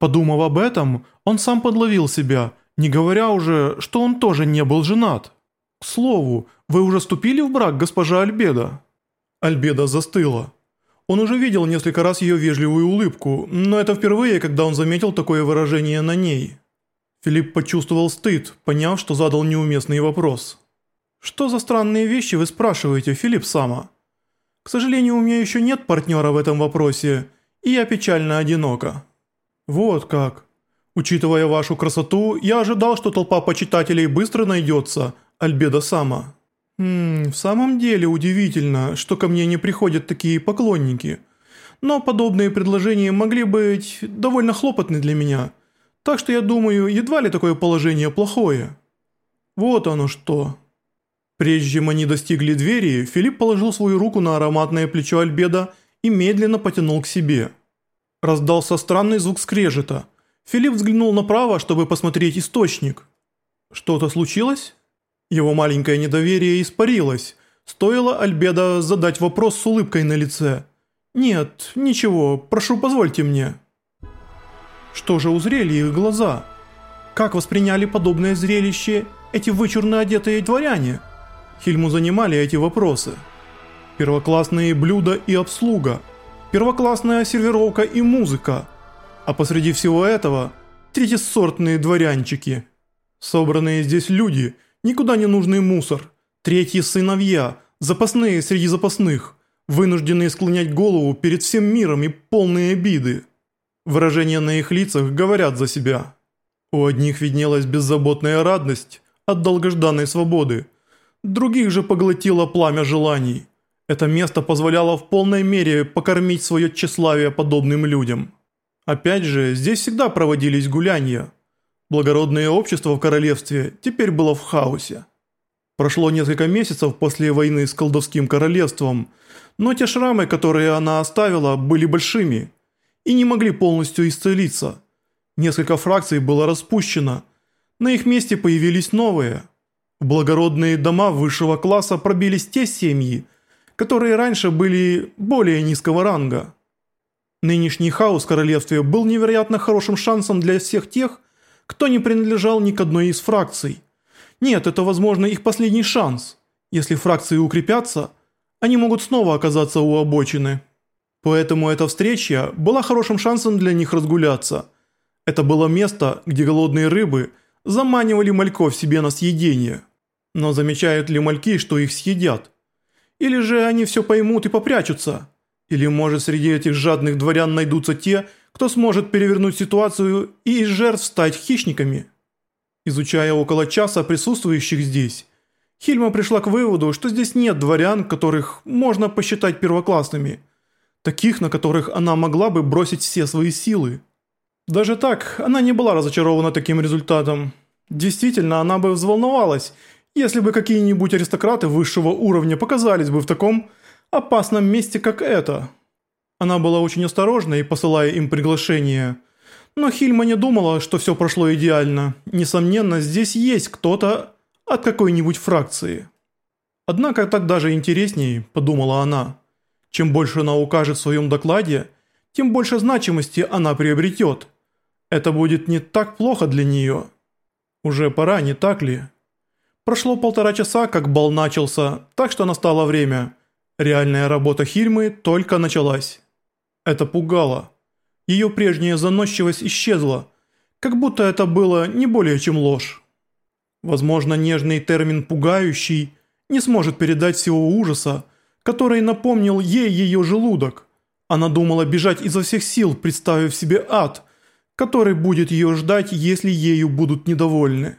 Подумав об этом, он сам подловил себя, не говоря уже, что он тоже не был женат. «К слову, вы уже вступили в брак, госпожа Альбеда?» Альбеда застыла. Он уже видел несколько раз ее вежливую улыбку, но это впервые, когда он заметил такое выражение на ней. Филипп почувствовал стыд, поняв, что задал неуместный вопрос. «Что за странные вещи вы спрашиваете, Филипп Сама?» «К сожалению, у меня еще нет партнера в этом вопросе, и я печально одинока». «Вот как. Учитывая вашу красоту, я ожидал, что толпа почитателей быстро найдется, Альбеда Сама». «Ммм, в самом деле удивительно, что ко мне не приходят такие поклонники. Но подобные предложения могли быть довольно хлопотны для меня. Так что я думаю, едва ли такое положение плохое». «Вот оно что». Прежде чем они достигли двери, Филипп положил свою руку на ароматное плечо Альбеда и медленно потянул к себе. Раздался странный звук скрежета. Филипп взглянул направо, чтобы посмотреть источник. Что-то случилось? Его маленькое недоверие испарилось. Стоило Альбедо задать вопрос с улыбкой на лице. «Нет, ничего, прошу, позвольте мне». Что же узрели их глаза? Как восприняли подобное зрелище эти вычурно одетые дворяне? Хильму занимали эти вопросы. Первоклассные блюда и обслуга – первоклассная сервировка и музыка. А посреди всего этого третьесортные дворянчики. Собранные здесь люди, никуда не нужный мусор, третьи сыновья, запасные среди запасных, вынужденные склонять голову перед всем миром и полные обиды. Выражения на их лицах говорят за себя. У одних виднелась беззаботная радость от долгожданной свободы, других же поглотило пламя желаний. Это место позволяло в полной мере покормить свое тщеславие подобным людям. Опять же, здесь всегда проводились гулянья. Благородное общество в королевстве теперь было в хаосе. Прошло несколько месяцев после войны с колдовским королевством, но те шрамы, которые она оставила, были большими и не могли полностью исцелиться. Несколько фракций было распущено, на их месте появились новые. В благородные дома высшего класса пробились те семьи, которые раньше были более низкого ранга. Нынешний хаос в королевстве был невероятно хорошим шансом для всех тех, кто не принадлежал ни к одной из фракций. Нет, это возможно их последний шанс. Если фракции укрепятся, они могут снова оказаться у обочины. Поэтому эта встреча была хорошим шансом для них разгуляться. Это было место, где голодные рыбы заманивали мальков себе на съедение. Но замечают ли мальки, что их съедят? Или же они все поймут и попрячутся? Или может среди этих жадных дворян найдутся те, кто сможет перевернуть ситуацию и из жертв стать хищниками? Изучая около часа присутствующих здесь, Хильма пришла к выводу, что здесь нет дворян, которых можно посчитать первоклассными, таких, на которых она могла бы бросить все свои силы. Даже так, она не была разочарована таким результатом. Действительно, она бы взволновалась, если бы какие-нибудь аристократы высшего уровня показались бы в таком опасном месте, как это. Она была очень осторожна и посылая им приглашение. Но Хильма не думала, что все прошло идеально. Несомненно, здесь есть кто-то от какой-нибудь фракции. Однако так даже интереснее, подумала она. Чем больше она укажет в своем докладе, тем больше значимости она приобретет. Это будет не так плохо для нее. Уже пора, не так ли? Прошло полтора часа, как бал начался, так что настало время. Реальная работа Хильмы только началась. Это пугало. Ее прежняя заносчивость исчезла, как будто это было не более чем ложь. Возможно, нежный термин «пугающий» не сможет передать всего ужаса, который напомнил ей ее желудок. Она думала бежать изо всех сил, представив себе ад, который будет ее ждать, если ею будут недовольны.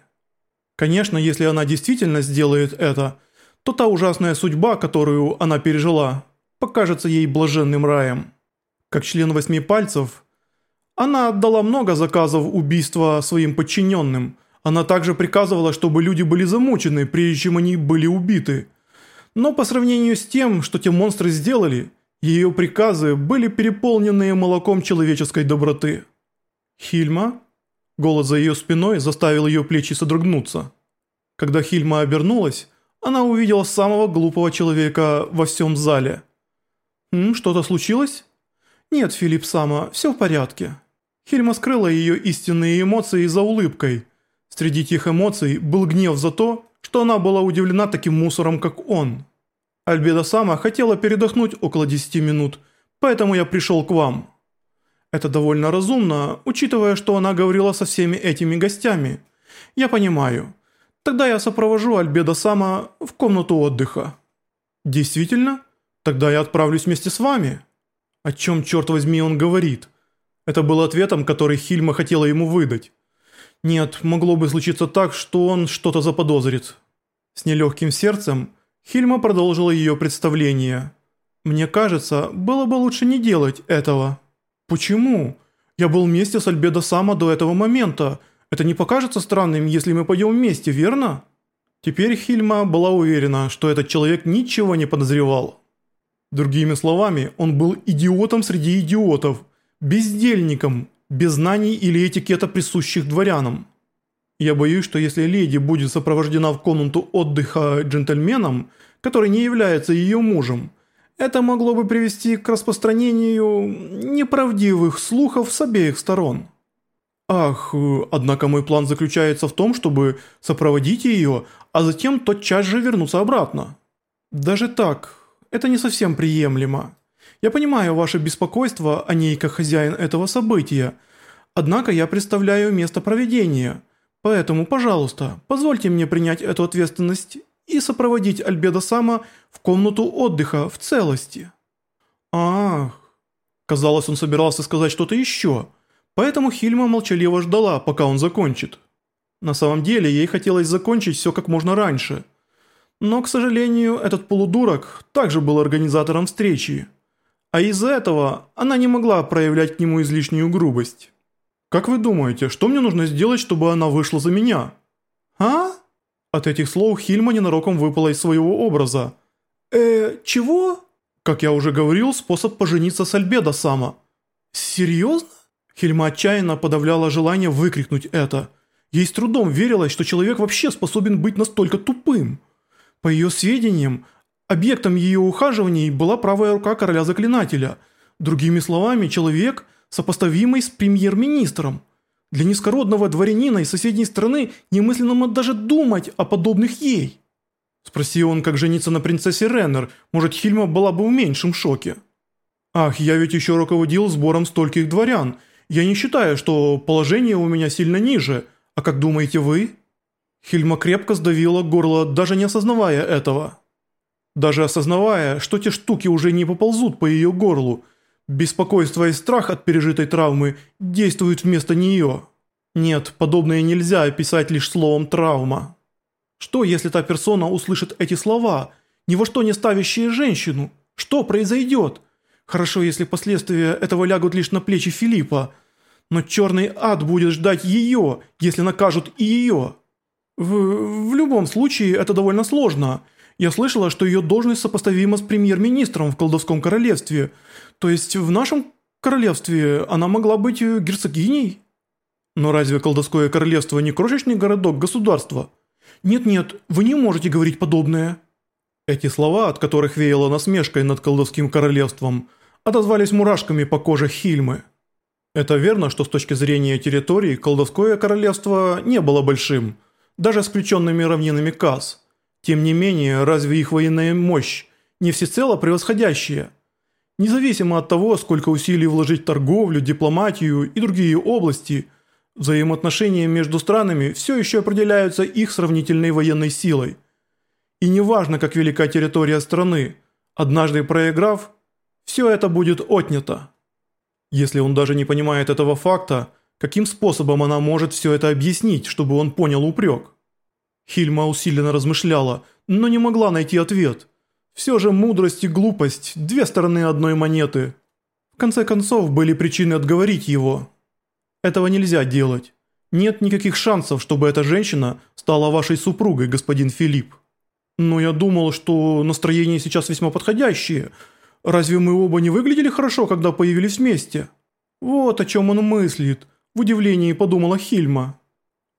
Конечно, если она действительно сделает это, то та ужасная судьба, которую она пережила, покажется ей блаженным раем. Как член восьми пальцев, она отдала много заказов убийства своим подчиненным. Она также приказывала, чтобы люди были замучены, прежде чем они были убиты. Но по сравнению с тем, что те монстры сделали, ее приказы были переполнены молоком человеческой доброты. Хильма Голос за ее спиной заставил ее плечи содрогнуться. Когда Хильма обернулась, она увидела самого глупого человека во всем зале. «М, что-то случилось?» «Нет, Филипп Сама, все в порядке». Хильма скрыла ее истинные эмоции за улыбкой. Среди тех эмоций был гнев за то, что она была удивлена таким мусором, как он. Альбеда сама хотела передохнуть около 10 минут, поэтому я пришел к вам. Это довольно разумно, учитывая, что она говорила со всеми этими гостями. Я понимаю. Тогда я сопровожу Альбеда сама в комнату отдыха. Действительно? Тогда я отправлюсь вместе с вами. О чем, черт возьми, он говорит? Это был ответом, который Хильма хотела ему выдать. Нет, могло бы случиться так, что он что-то заподозрит. С нелегким сердцем Хильма продолжила ее представление. «Мне кажется, было бы лучше не делать этого». «Почему? Я был вместе с Альбедо Сама до этого момента. Это не покажется странным, если мы пойдем вместе, верно?» Теперь Хильма была уверена, что этот человек ничего не подозревал. Другими словами, он был идиотом среди идиотов, бездельником, без знаний или этикета присущих дворянам. Я боюсь, что если леди будет сопровождена в комнату отдыха джентльменом, который не является ее мужем, это могло бы привести к распространению неправдивых слухов с обеих сторон. Ах, однако мой план заключается в том, чтобы сопроводить ее, а затем тотчас же вернуться обратно. Даже так, это не совсем приемлемо. Я понимаю ваше беспокойство о ней как хозяин этого события, однако я представляю место проведения – Поэтому, пожалуйста, позвольте мне принять эту ответственность и сопроводить Альбедо Сама в комнату отдыха в целости». «Ах...» Казалось, он собирался сказать что-то еще, поэтому Хильма молчаливо ждала, пока он закончит. На самом деле, ей хотелось закончить все как можно раньше. Но, к сожалению, этот полудурок также был организатором встречи. А из-за этого она не могла проявлять к нему излишнюю грубость. «Как вы думаете, что мне нужно сделать, чтобы она вышла за меня?» «А?» От этих слов Хильма ненароком выпала из своего образа. «Э, чего?» «Как я уже говорил, способ пожениться с Альбедо Сама». «Серьезно?» Хильма отчаянно подавляла желание выкрикнуть это. Ей с трудом верилось, что человек вообще способен быть настолько тупым. По ее сведениям, объектом ее ухаживаний была правая рука короля заклинателя. Другими словами, человек – сопоставимой с премьер-министром. Для низкородного дворянина из соседней страны немыслимо даже думать о подобных ей. Спросил он, как жениться на принцессе Реннер, может Хильма была бы в меньшем шоке. Ах, я ведь еще руководил сбором стольких дворян. Я не считаю, что положение у меня сильно ниже. А как думаете вы? Хильма крепко сдавила горло, даже не осознавая этого. Даже осознавая, что те штуки уже не поползут по ее горлу, Беспокойство и страх от пережитой травмы действуют вместо нее. Нет, подобное нельзя описать лишь словом «травма». Что, если та персона услышит эти слова, ни во что не ставящие женщину? Что произойдет? Хорошо, если последствия этого лягут лишь на плечи Филиппа, но черный ад будет ждать ее, если накажут и ее. В, в любом случае, это довольно сложно. Я слышала, что ее должность сопоставима с премьер-министром в колдовском королевстве – то есть в нашем королевстве она могла быть э, герцогиней? Но разве колдовское королевство не крошечный городок государства? Нет-нет, вы не можете говорить подобное. Эти слова, от которых веяло насмешкой над колдовским королевством, отозвались мурашками по коже Хильмы. Это верно, что с точки зрения территории колдовское королевство не было большим, даже с включенными равнинами Каз. Тем не менее, разве их военная мощь не всецело превосходящая – Независимо от того, сколько усилий вложить в торговлю, дипломатию и другие области, взаимоотношения между странами все еще определяются их сравнительной военной силой. И неважно, как велика территория страны, однажды проиграв, все это будет отнято. Если он даже не понимает этого факта, каким способом она может все это объяснить, чтобы он понял упрек? Хильма усиленно размышляла, но не могла найти ответ – все же мудрость и глупость – две стороны одной монеты. В конце концов, были причины отговорить его. Этого нельзя делать. Нет никаких шансов, чтобы эта женщина стала вашей супругой, господин Филипп. Но я думал, что настроение сейчас весьма подходящее. Разве мы оба не выглядели хорошо, когда появились вместе? Вот о чем он мыслит, в удивлении подумала Хильма.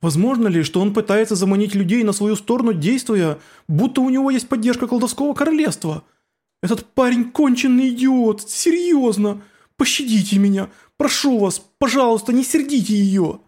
Возможно ли, что он пытается заманить людей на свою сторону, действуя, будто у него есть поддержка колдовского королевства? Этот парень конченый идиот, серьезно. Пощадите меня! Прошу вас, пожалуйста, не сердите ее!»